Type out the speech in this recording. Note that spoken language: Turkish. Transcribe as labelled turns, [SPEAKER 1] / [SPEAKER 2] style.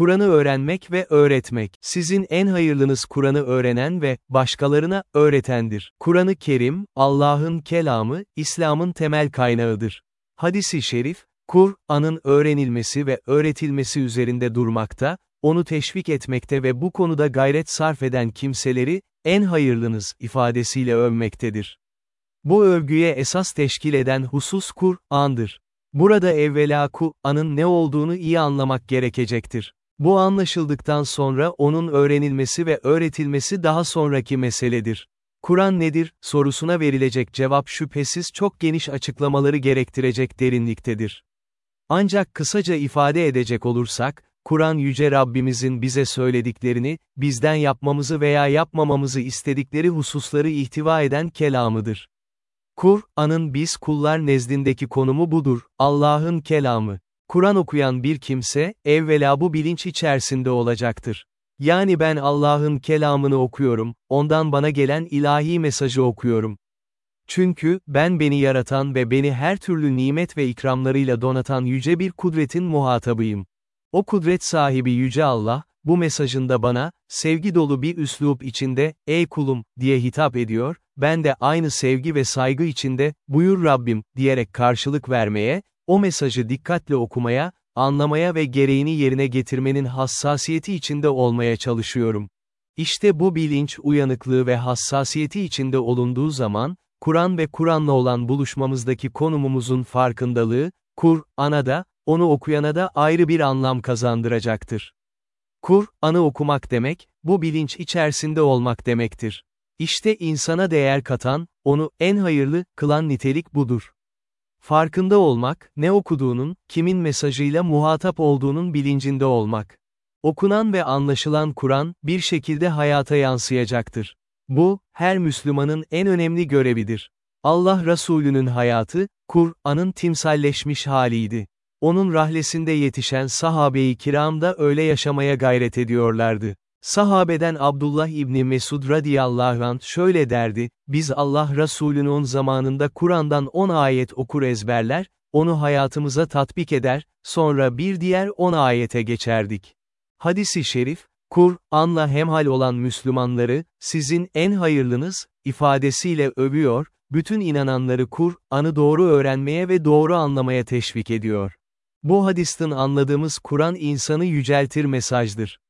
[SPEAKER 1] Kur'an'ı öğrenmek ve öğretmek. Sizin en hayırlınız Kur'an'ı öğrenen ve başkalarına öğretendir. Kur'an-ı Kerim, Allah'ın kelamı, İslam'ın temel kaynağıdır. Hadisi şerif, Kur'an'ın öğrenilmesi ve öğretilmesi üzerinde durmakta, onu teşvik etmekte ve bu konuda gayret sarf eden kimseleri, en hayırlınız ifadesiyle övmektedir. Bu övgüye esas teşkil eden husus Kur'an'dır. Burada evvela Kur'an'ın ne olduğunu iyi anlamak gerekecektir. Bu anlaşıldıktan sonra onun öğrenilmesi ve öğretilmesi daha sonraki meseledir. Kur'an nedir, sorusuna verilecek cevap şüphesiz çok geniş açıklamaları gerektirecek derinliktedir. Ancak kısaca ifade edecek olursak, Kur'an Yüce Rabbimizin bize söylediklerini, bizden yapmamızı veya yapmamamızı istedikleri hususları ihtiva eden kelamıdır. Kur'an'ın biz kullar nezdindeki konumu budur, Allah'ın kelamı. Kur'an okuyan bir kimse, evvela bu bilinç içerisinde olacaktır. Yani ben Allah'ın kelamını okuyorum, ondan bana gelen ilahi mesajı okuyorum. Çünkü, ben beni yaratan ve beni her türlü nimet ve ikramlarıyla donatan yüce bir kudretin muhatabıyım. O kudret sahibi yüce Allah, bu mesajında bana, sevgi dolu bir üslup içinde, ey kulum, diye hitap ediyor, ben de aynı sevgi ve saygı içinde, buyur Rabbim, diyerek karşılık vermeye, o mesajı dikkatle okumaya, anlamaya ve gereğini yerine getirmenin hassasiyeti içinde olmaya çalışıyorum. İşte bu bilinç uyanıklığı ve hassasiyeti içinde olunduğu zaman, Kur'an ve Kur'an'la olan buluşmamızdaki konumumuzun farkındalığı, Kur'an'a da, onu okuyana da ayrı bir anlam kazandıracaktır. Kur'an'ı okumak demek, bu bilinç içerisinde olmak demektir. İşte insana değer katan, onu en hayırlı kılan nitelik budur. Farkında olmak, ne okuduğunun, kimin mesajıyla muhatap olduğunun bilincinde olmak. Okunan ve anlaşılan Kur'an, bir şekilde hayata yansıyacaktır. Bu, her Müslümanın en önemli görevidir. Allah Resulü'nün hayatı, Kur'an'ın timsalleşmiş haliydi. Onun rahlesinde yetişen sahabe-i kiram da öyle yaşamaya gayret ediyorlardı. Sahabeden Abdullah İbni Mesud radiyallahu anh şöyle derdi, biz Allah Resulü'nün zamanında Kur'an'dan 10 ayet okur ezberler, onu hayatımıza tatbik eder, sonra bir diğer 10 ayete geçerdik. Hadisi şerif, Kur'an'la hemhal olan Müslümanları, sizin en hayırlınız, ifadesiyle övüyor, bütün inananları Kur'an'ı doğru öğrenmeye ve doğru anlamaya teşvik ediyor. Bu hadisten anladığımız Kur'an insanı yüceltir mesajdır.